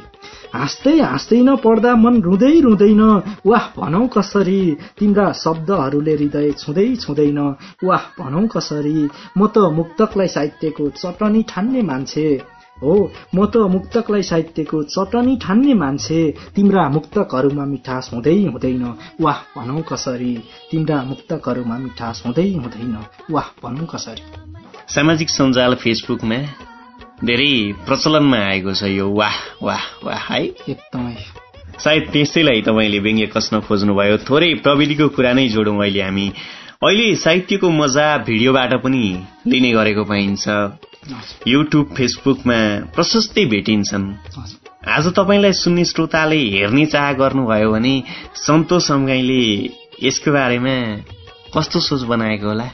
हाँस्दै हाँस्दैन पढ्दा मन रुँदै रुँदैन। वाह भनौ कसरी तिम्रा शब्दहरूले हृदय छुँदै छुँदैन। वाह भनौ कसरी म त मुक्तकलाई साहित्यको चटनी ठान्ने मान्छे। हो। म त मुक्तकलाई साहित्यको चटनी ठान्ने मान्छे। तिम्रा मुक्तकहरूमा मिठास हुँदै हुँदैन। वाह भनौ कसरी। तिम्रा मुक्तकहरूमा मिठास हुँदै हुँदैन। वाह भनौ कसरी। सामाजिक सञ्जाल फेसबुकमा धेरै प्रचलनमा आएको छ यो वाह वाह वाह है। एकदमै। सायद त्यसैलाई तपाईँले व्यङ्ग्य कस्न खोज्नुभयो। थोरै प्रविधिको कुरा नै जोडौँ अहिले हामी। अहिले साहित्यको मजा भिडियोबाट पनि लिने गरेको पाइन्छ। युट्युब फेसबुकमा प्रशस्तै भेटिन्छन्। आज तपाईँलाई सुन्ने श्रोताले हेर्ने चाह गर्नुभयो भने सन्तोष अम्गाईले यसको बारेमा कस्तो सोच बनाएको होला?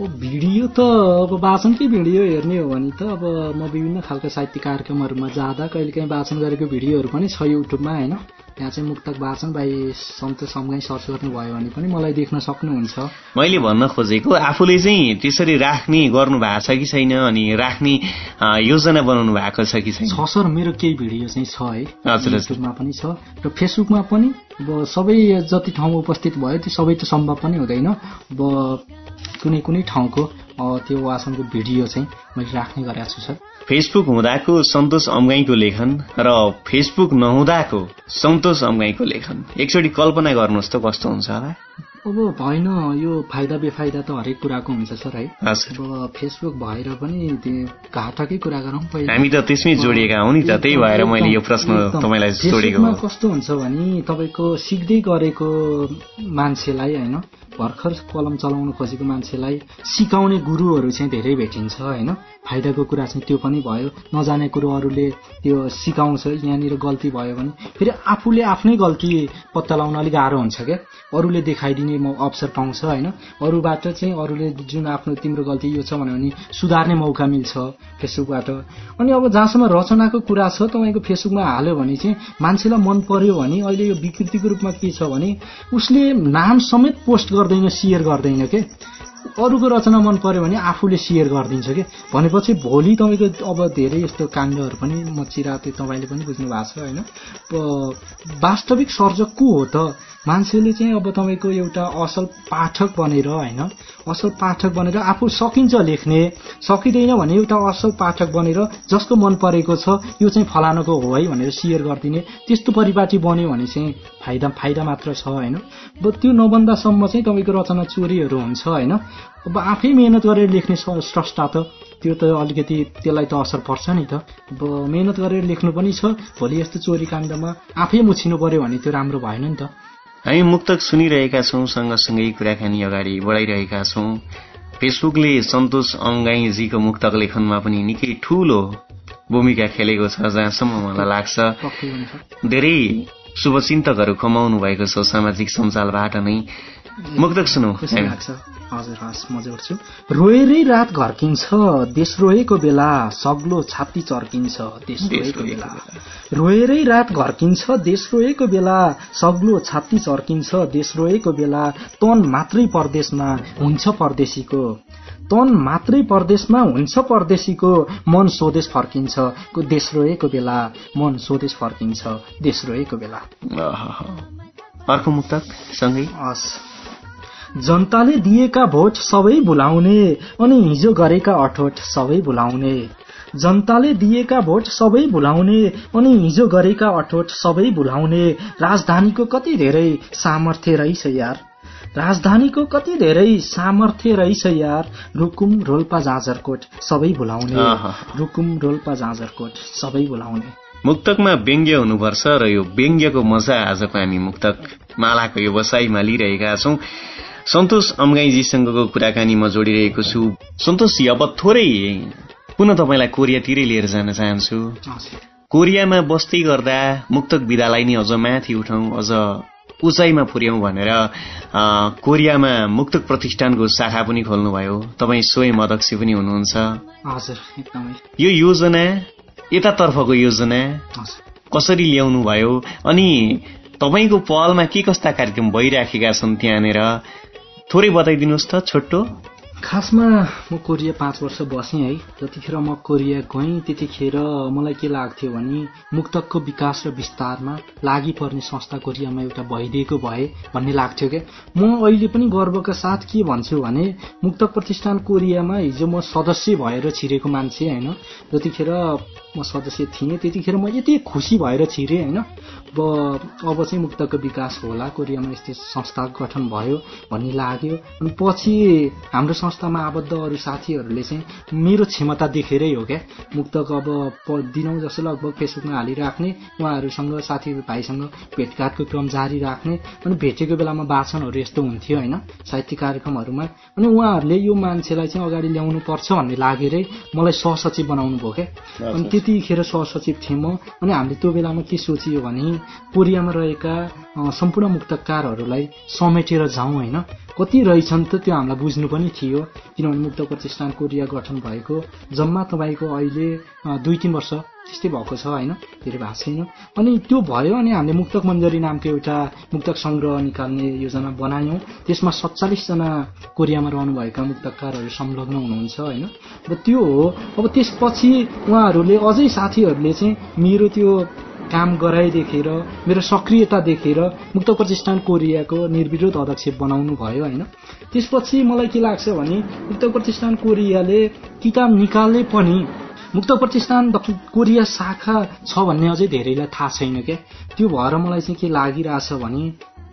ओ भिडियो त अब वाचनकै भिडियो हेर्ने हो भने त अब म विभिन्न खालका साहित्य कार्यक्रमहरूमा जाँदा कहिलेकाहीँ वाचन गरेको भिडियोहरू पनि छ युट्युबमा होइन? त्यहाँ चाहिँ मुक्तक वाचन बाई सन्तोष समगाई सर्च गर्नुभयो भने पनि मलाई देख्न सक्नुहुन्छ। मैले भन्न खोजेको आफूले चाहिँ त्यसरी राख्ने गर्नु भएको छ कि छैन अनि राख्ने योजना बनाउनु भएको छ कि छैन? छ सर मेरो केही भिडियो चाहिँ छ है। युट्युबमा पनि छ र फेसबुकमा पनि अब सबै जति ठाउँमा उपस्थित भयो त्यो सबै त सम्भव पनि हुँदैन। अब कुनै कुनै ठाउँको त्यो वाचनको भिडियो चाहिँ मैले राख्ने गरेको छु सर। फेसबुक हुँदाको सन्तोष अम्गाईको लेखन र फेसबुक नहुँदाको सन्तोष अम्गाईको लेखन। एकचोटि कल्पना गर्नुहोस् त कस्तो हुन्छ होला। अब भएन यो फाइदा बेफाइदा त हरेक कुराको हुन्छ सर है। अब फेसबुक भएर पनि घाटाकै कुरा गरौँ पहिला। हामी त त्यसमै जोडिएका हौ नि त त्यही भएर मैले यो प्रश्न। तपाईँलाई जोडेको कस्तो हुन्छ भने तपाईँको सिक्दै गरेको मान्छेलाई होइन भर्खर कलम चलाउन खोजेको मान्छेलाई सिकाउने गुरुहरू चाहिँ धेरै भेटिन्छ होइन। फाइदाको कुरा चाहिँ त्यो पनि भयो नजाने कुरो अरूले त्यो सिकाउँछ यहाँनिर गल्ती भयो भने। फेरि आफूले आफ्नै गल्ती पत्ता लगाउन अलिक गाह्रो हुन्छ क्या। अरूले देखाइदिने म अवसर पाउँछ होइन? अरूबाट चाहिँ अरूले जुन आफ्नो तिम्रो गल्ती यो छ भन्यो भने सुधार्ने मौका मिल्छ फेसबुकबाट। अनि अब जहाँसम्म रचनाको कुरा छ तपाईँको फेसबुकमा हाल्यो भने चाहिँ मान्छेलाई मन पर्यो भने अहिले यो विकृतिको रूपमा के छ भने उसले नाम समेत पोस्ट गर्दैन सियर गर्दैन के? अरूको रचना मन पर्यो भने आफूले सेयर गरिदिन्छ कि? भनेपछि भोलि तपाईँको अब धेरै यस्तो काण्डहरू पनि मचिरा त्यो तपाईँले पनि बुझ्नु भएको छ होइन? वास्तविक सर्जक को हो त? मान्छेले चाहिँ अब तपाईँको एउटा असल पाठक बनेर होइन? असल पाठक बनेर आफू सकिन्छ लेख्ने सकिँदैन भने एउटा असल पाठक बनेर जसको मन परेको छ यो चाहिँ फलानुको हो है भनेर सेयर गरिदिने त्यस्तो परिपाटी बन्यो भने चाहिँ फाइदा फाइदा मात्र छ होइन? अब त्यो नबन्दासम्म चाहिँ तपाईँको रचना चोरीहरू हुन्छ होइन? अब आफै मिहिनेत गरेर लेख्ने स्रष्टा त त्यो त अलिकति त्यसलाई त असर पर्छ नि त। अब मिहिनेत गरेर लेख्नु पनि छ भोलि यस्तो चोरी काण्डमा आफै मुछिनु पर्यो भने त्यो राम्रो भएन नि त। हामी मुक्तक सुनिरहेका छौँ सँगसँगै कुराकानी अगाडि बढाइरहेका छौँ। फेसबुकले सन्तोष अङ्गाईजीको मुक्तक लेखनमा पनि निकै ठूलो भूमिका खेलेको छ जहाँसम्म मलाई लाग्छ धेरै शुभचिन्तकहरू कमाउनु भएको छ सामाजिक सञ्जालबाट नै। मुक्तक सुनौ हजुर हस् म जोड्छु रोएरै रात घर्किन्छ। देश रोएको बेला सग्लो छाती चर्किन्छ। देश रोएको बेला। रोएरै रात घर्किन्छ। देश रोएको बेला सग्लो छाती चर्किन्छ। देश रोएको बेला तन मात्रै परदेशमा हुन्छ परदेशीको। तन मात्रै परदेशमा हुन्छ परदेशीको। मन स्वदेश फर्किन्छ। को देश रोएको बेला मन स्वदेश फर्किन्छ। देश रोएको बेला। अर्को मुक्तक सँगै। हस्। जनताले दिएका भोट सबै भुलाउने अनि हिजो गरेका अठोट सबै भुलाउने जनताले दिएका भोट सबै भुलाउने अनि हिजो गरेका अठोट सबै भुलाउने राजधानीको कति धेरै सामर्थ्य रहेछ यार? राजधानीको कति धेरै सामर्थ्य रहेछ यार? रुकुम रोल्पा जाजरकोट सबै भुलाउने। रुकुम रोल्पा जाजरकोट सबै भुलाउने मुक्तकमा व्यङ्ग्य हुनुपर्छ र यो व्यङ्ग्यको मजा आजको हामी मुक्तक मालाको यो बसाईमा लिइरहेका छौं। सन्तोष अम्गाईजीसँगको कुराकानी म जोडिरहेको छु। सन्तोषजी अब थोरै पुनः तपाईँलाई कोरियातिरै लिएर जान चाहन्छु। कोरियामा बस्दै गर्दा मुक्तक विधालाई नै अझ माथि उठाउँ अझ उचाइमा पुर्याउँ भनेर कोरियामा मुक्तक प्रतिष्ठानको शाखा पनि खोल्नुभयो। तपाईँ स्वयं अध्यक्ष पनि हुनुहुन्छ। यो योजना यतातर्फको योजना कसरी ल्याउनु भयो अनि तपाईँको पहलमा के कस्ता कार्यक्रम भइराखेका छन् त्यहाँनिर थोरै बताइदिनुहोस् त छोटो खासमा म कोरिया पाँच वर्ष बसेँ है। जतिखेर म कोरिया गएँ। त्यतिखेर मलाई के लाग्थ्यो भने मुक्तकको विकास र विस्तारमा लागि पर्ने संस्था कोरियामा एउटा भइदिएको भए भन्ने लाग्थ्यो क्या। म अहिले पनि गर्वका साथ के भन्छु भने मुक्तक प्रतिष्ठान कोरियामा हिजो म सदस्य भएर छिरेको मान्छे होइन। जतिखेर म सदस्य थिएँ। त्यतिखेर म यति खुसी भएर छिरेँ होइन। अब अब चाहिँ मुक्तको विकास होला। कोरियामा यस्तो संस्था गठन भयो भन्ने लाग्यो। अनि पछि हाम्रो संस्थामा आबद्ध अरू साथीहरूले चाहिँ मेरो क्षमता देखेरै हो क्या। मुक्तक अब दिनौँ जस्तो लगभग फेसबुकमा हालिराख्ने उहाँहरूसँग साथी भाइसँग भेटघाटको क्रम जारी राख्ने अनि भेटेको बेलामा वाचनहरू यस्तो हुन्थ्यो होइन साहित्यिक कार्यक्रमहरूमा। अनि उहाँहरूले यो मान्छेलाई चाहिँ अगाडि ल्याउनु पर्छ भन्ने लागेरै मलाई सहसचिव बनाउनु भयो क्या। अनि त्यतिखेर सहसचिव थिएँ म अनि हामीले त्यो बेलामा के सोचियो भने कोरियामा रहेका सम्पूर्ण मुक्तकारहरूलाई समेटेर जाउँ होइन। कति रहेछन् त त्यो हामीलाई बुझ्नु पनि थियो किनभने मुक्त प्रतिष्ठान कोरिया गठन भएको जम्मा तपाईँको अहिले दुई तिन वर्ष त्यस्तै भएको छ होइन? धेरै भएको छैन। अनि त्यो भयो अनि हामीले मुक्तक मञ्जरी नामको एउटा मुक्तक सङ्ग्रह निकाल्ने योजना बनायौँ। त्यसमा सत्तालिसजना कोरियामा रहनुभएका मुक्तकारहरू संलग्न हुनुहुन्छ होइन? र त्यो हो। अब त्यसपछि उहाँहरूले अझै साथीहरूले चाहिँ मेरो त्यो काम गराइ देखेर मेरो सक्रियता देखेर मुक्त प्रतिष्ठान कोरियाको निर्विरोध अध्यक्ष बनाउनु भयो होइन? त्यसपछि मलाई के लाग्छ भने मुक्त प्रतिष्ठान कोरियाले किताब निकाल्ने पनि मुक्त प्रतिष्ठान दक्षिण कोरिया शाखा छ भन्ने अझै धेरैलाई थाहा छैन क्या? त्यो भएर मलाई चाहिँ के लागिरहेछ भने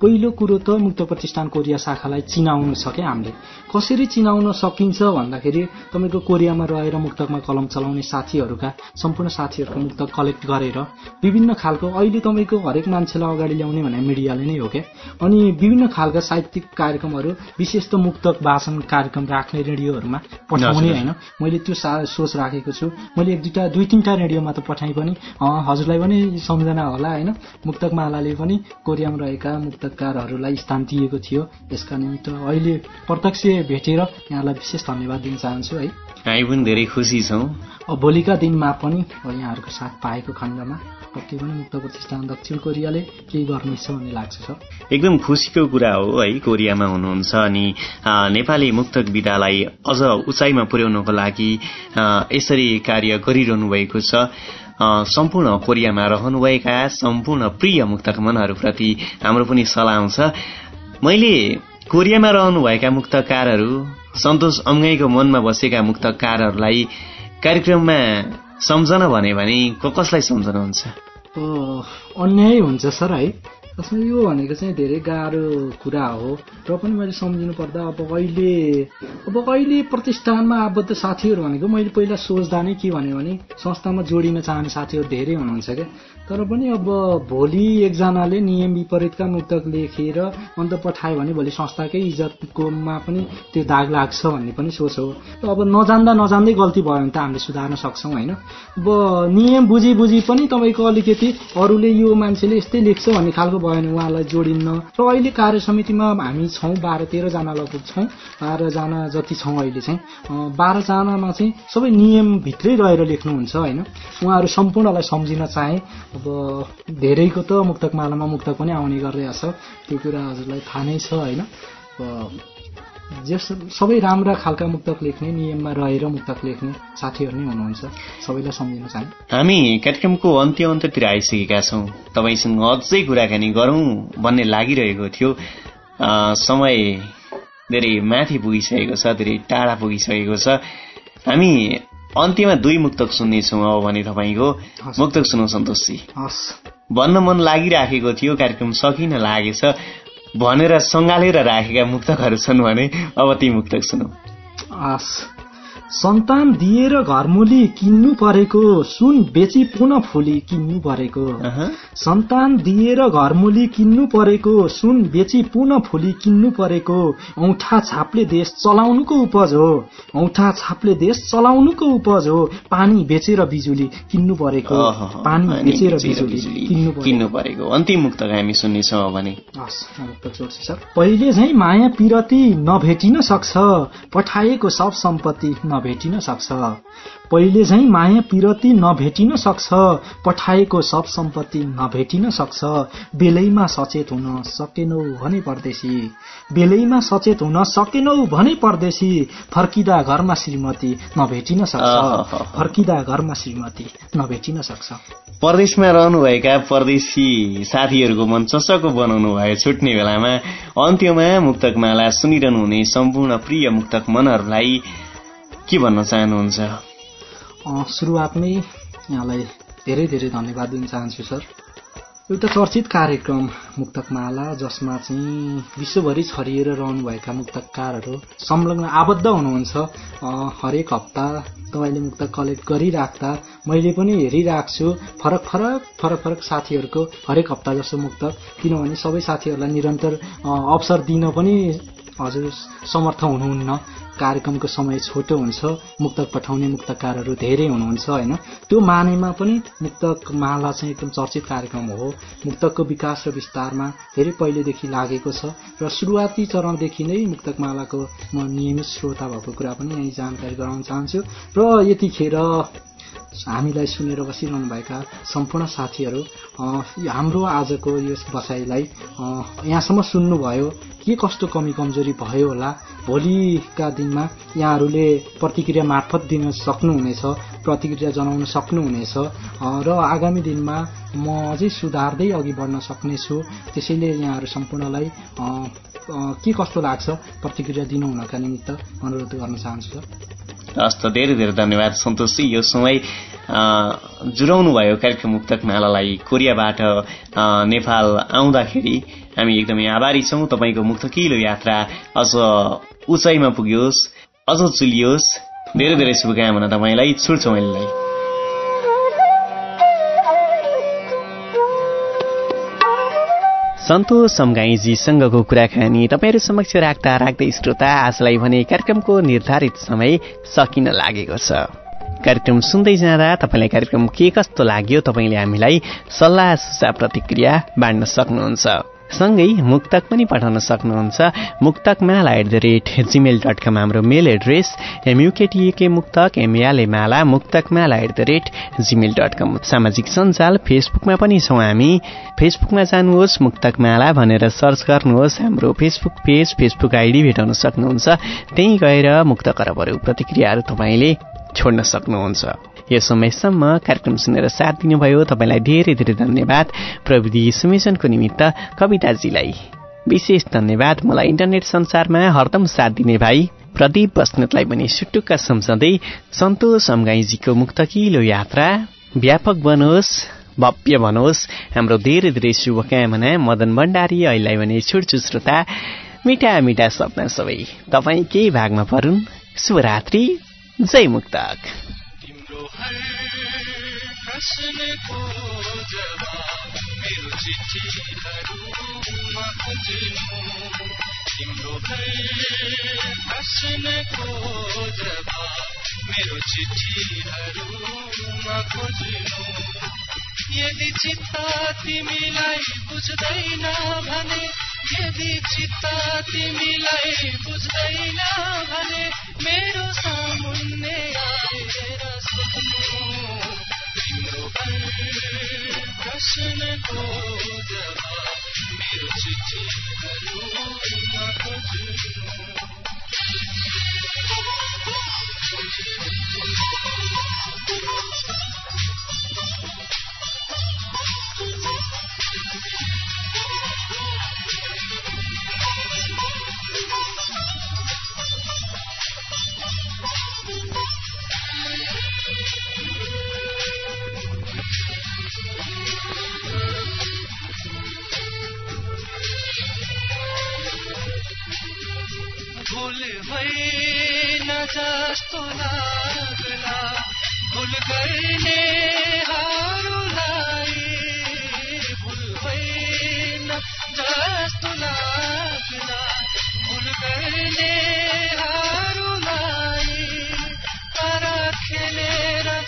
पहिलो कुरो त मुक्त प्रतिष्ठान कोरिया शाखालाई चिनाउनु क्या हामीले। कसरी चिनाउन सकिन्छ भन्दाखेरि तपाईँको कोरियामा रहेर मुक्तकमा कलम चलाउने साथीहरूका सम्पूर्ण साथीहरूको मुक्तक कलेक्ट गरेर विभिन्न खालको अहिले तपाईँको हरेक मान्छेलाई अगाडि ल्याउने भने मिडियाले नै हो क्या? अनि विभिन्न खालका साहित्यिक कार्यक्रमहरू विशेष त मुक्तक वाचन कार्यक्रम राख्ने रेडियोहरूमा पठाउने होइन। मैले त्यो सोच राखेको छु। मैले एक दुईवटा दुई तिनवटा रेडियोमा त पठाएँ पनि। हजुरलाई पनि सम्झना होला होइन? मुक्तक मालाले पनि कोरियामा रहेका मुक्त पुरस्कारहरूलाई स्थान दिएको थियो। यसका निमित्त अहिले प्रत्यक्ष भेटेर यहाँलाई विशेष धन्यवाद दिन चाहन्छु है। हामी पनि धेरै खुसी छौँ। भोलिका दिनमा पनि यहाँहरूको साथ पाएको खण्डमा पक्कै पनि मुक्त प्रतिष्ठान दक्षिण कोरियाले केही गर्नेछ भन्ने लाग्छ सर। एकदम खुसीको कुरा हो है कोरियामा हुनुहुन्छ अनि नेपाली मुक्तक विधालाई अझ उचाइमा पुर्याउनको लागि यसरी कार्य गरिरहनु भएको छ। सम्पूर्ण कोरियामा रहनुभएका सम्पूर्ण प्रिय मुक्तक मनहरूप्रति हाम्रो पनि सलाम छ। मैले कोरियामा रहनुभएका मुक्तकारहरू सन्तोष अङ्गाईको मनमा बसेका मुक्तकारहरूलाई कार्यक्रममा सम्झन भने भने कसलाई सम्झनुहुन्छ? अन्याय हुन्छ सर है। जसमा यो भनेको चाहिँ धेरै गाह्रो कुरा हो र पनि मैले सम्झिनु पर्दा अब अहिले अब अहिले प्रतिष्ठानमा आबद्ध साथीहरू भनेको मैले पहिला सोच्दा नै के भने संस्थामा जोडिन चाहने साथीहरू धेरै हुनुहुन्छ क्या। तर पनि अब भोलि एकजनाले नियम विपरीतका मुक्तक लेखेर अन्त पठायो भने भोलि संस्थाकै इज्जतकोमा पनि त्यो दाग लाग्छ भन्ने पनि सोच हो। अब नजान्दा नजान्दै गल्ती भयो भने त हामीले सुधार्न सक्छौँ होइन? अब नियम बुझी बुझी पनि तपाईँको अलिकति अरूले यो मान्छेले यस्तै लेख्छ भन्ने खालको भयो भने उहाँलाई जोडिन्न। र अहिले कार्य समितिमा हामी छौँ बाह्र तेह्रजना लगभग छौँ बाह्रजना जति छौँ अहिले चाहिँ बाह्रजनामा चाहिँ सबै नियमभित्रै रहेर लेख्नुहुन्छ होइन? उहाँहरू सम्पूर्णलाई सम्झिन चाहे अब धेरैको त मुक्तक मालामा मुक्तक पनि आउने गरिरहेछ त्यो कुरा हजुरलाई थाहा नै छ होइन? जस सबै राम्रा खालका मुक्तक लेख्ने नियममा रहेर मुक्तक लेख्ने साथीहरू नै हुनुहुन्छ। सबैलाई सम्झिन चाहे हामी कार्यक्रमको अन्त्य अन्त्यतिर आइसकेका छौँ। तपाईँसँग अझै कुराकानी गरौँ भन्ने लागिरहेको थियो। समय धेरै माथि पुगिसकेको छ धेरै टाढा पुगिसकेको छ। हामी अन्त्यमा दुई मुक्तक सुन्नेछौँ अब भने तपाईँको मुक्तक सुनौ सन्तोषजी भन्न मन लागिराखेको थियो कार्यक्रम सकिन लागेछ। भनेर सङ्घालेर राखेका मुक्तकहरू छन् भने अब ती मुक्तक सुनौ। सन्तान दिएर घरमुली किन्नु परेको सुन बेची पुनः फुली किन्नु परेको। सन्तान दिएर घरमुली किन्नु परेको सुन बेची पुनः फुली किन्नु परेको। औठा छापले देश चलाउनुको उपज हो। औठा छापले देश चलाउनुको उपज हो। पानी बेचेर बिजुली किन्नु परेको। पानी बेचेर बिजुली किन्नु परेको। अन्तिम मुक्त हामी सुन्नेछौँ भने। पहिले झै माया पिरती नभेटिन सक्छ। पठाएको सब सम्पत्ति नभेटिन सक्छ। पहिले झै माया पिरती नभेटिन सक्छ पठाएको सब सम्पत्ति नभेटिन सक्छ। बेलैमा सचेत हुन सकेनौ भने परदेशी। बेलैमा सचेत हुन सकेनौ भने परदेशी। फर्किँदा घरमा श्रीमती नभेटिन सक्छ। फर्किँदा घरमा श्रीमती नभेटिन सक्छ। परदेशमा रहनुभएका परदेशी साथीहरूको मन चसको बनाउनु भयो छुट्ने बेलामा अन्त्यमा मुक्तकमाला सुनिरहनु हुने सम्पूर्ण प्रिय मुक्तक मनहरूलाई के भन्न चाहनुहुन्छ? सुरुवातमै यहाँलाई धेरै धेरै धन्यवाद दिन चाहन्छु सर। एउटा चर्चित कार्यक्रम मुक्तकमाला जसमा चाहिँ विश्वभरि छरिएर रहनुभएका मुक्तकारहरू संलग्न आबद्ध हुनुहुन्छ। हरेक हप्ता तपाईँले मुक्तक कलेक्ट गरिराख्दा मैले पनि हेरिरहेको छु फरक फरक फरक फरक साथीहरूको हरेक हप्ता जस्तो मुक्तक। किनभने सबै साथीहरूलाई निरन्तर अवसर दिन पनि हजुर समर्थ हुनुहुन्न। कार्यक्रमको समय छोटो हुन्छ मुक्तक पठाउने मुक्तकारहरू धेरै हुनुहुन्छ होइन? त्यो मानेमा पनि मुक्तक माला चाहिँ एकदम चर्चित कार्यक्रम हो। मुक्तकको विकास र विस्तारमा धेरै पहिलेदेखि लागेको छ र सुरुवाती चरणदेखि नै मुक्तक मालाको म नियमित श्रोता भएको कुरा पनि यहीँ जानकारी गराउन चाहन्छु। र यतिखेर हामीलाई सुनेर बसिरहनुभएका सम्पूर्ण साथीहरू हाम्रो आजको यस बसाइलाई यहाँसम्म सुन्नुभयो के कस्तो कमी कमजोरी भयो होला? भोलिका दिनमा यहाँहरूले प्रतिक्रिया मार्फत दिन सक्नुहुनेछ प्रतिक्रिया जनाउन सक्नुहुनेछ र आगामी दिनमा म अझै सुधार्दै अघि बढ्न सक्नेछु। त्यसैले यहाँहरू सम्पूर्णलाई के कस्तो लाग्छ प्रतिक्रिया दिनुहुनका निमित्त अनुरोध गर्न चाहन्छु हस् त धेरै धेरै धन्यवाद सन्तोषजी यो समय जुराउनु भयो कार्यक्रम मुक्तक मालालाई कोरियाबाट नेपाल आउँदाखेरि। हामी एकदमै आभारी छौँ। तपाईँको मुक्तकिलो यात्रा अझ उचाइमा पुग्योस् अझ चुलियोस्। धेरै धेरै शुभकामना तपाईँलाई छुट्छौँ सन्तोष समगाईजीसँगको कुराकानी तपाईँहरू समक्ष राख्दा राख्दै श्रोता आजलाई भने कार्यक्रमको निर्धारित समय सकिन लागेको छ। कार्यक्रम सुन्दै जाँदा तपाईँलाई कार्यक्रम के कस्तो लाग्यो तपाईँले हामीलाई सल्लाह सुझाव प्रतिक्रिया बाँड्न सक्नुहुन्छ। सँगै मुक्तक पनि पठाउन सक्नुहुन्छ। Muktakmala at the rate Gmail dot com हाम्रो mail address M U K T A K मुक्तक एमएलए माला Muktakmala at the rate Gmail dot com सामाजिक सञ्जाल फेसबुकमा पनि छौँ हामी। फेसबुकमा जानुहोस् मुक्तकमाला भनेर सर्च गर्नुहोस्। हाम्रो फेसबुक पेज फेसबुक आइडी भेटाउन सक्नुहुन्छ। त्यहीँ गएर मुक्त करबहरू प्रतिक्रियाहरू तपाईँले छोड्न सक्नुहुन्छ। यो समयसम्म कार्यक्रम सुनेर साथ दिनुभयो। तपाईँलाई धेरै धेरै धन्यवाद। प्रविधि सुमेसनको निमित्त कविताजीलाई विशेष धन्यवाद। मलाई इन्टरनेट संसारमा हरदम साथ दिने भाइ प्रदीप बस्नेतलाई पनि सुटुक्का सम्झँदै सन्तोष अम्गाईजीको मुक्तकिलो यात्रा व्यापक बनोस् भव्य बनोस्। हाम्रो धेरै धेरै शुभकामना। मदन भण्डारी अहिले भने छुट्छु श्रोता मिठा मिठा सपना सबै। तपाईँ केही भागमा परुन्। शुभरात्रि। जय मुक्तक। प्रश्नको जवाब मेरो चिठीहरूमा खोज्नु तिम्रो प्रश्नको जवाब मेरो चिठीहरूमा खोज्नु यदि चित्त तिमीलाई बुझ्दैन भने। यदि चित्त तिमीलाई बुझ्दैन भने मेरो सामुन्ने आएर सोध्नु प्रश्नको जवाब मेरो चिठी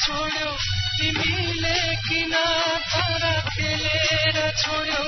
छोड्यो तिमीले किन तर खेलेर छोड्यो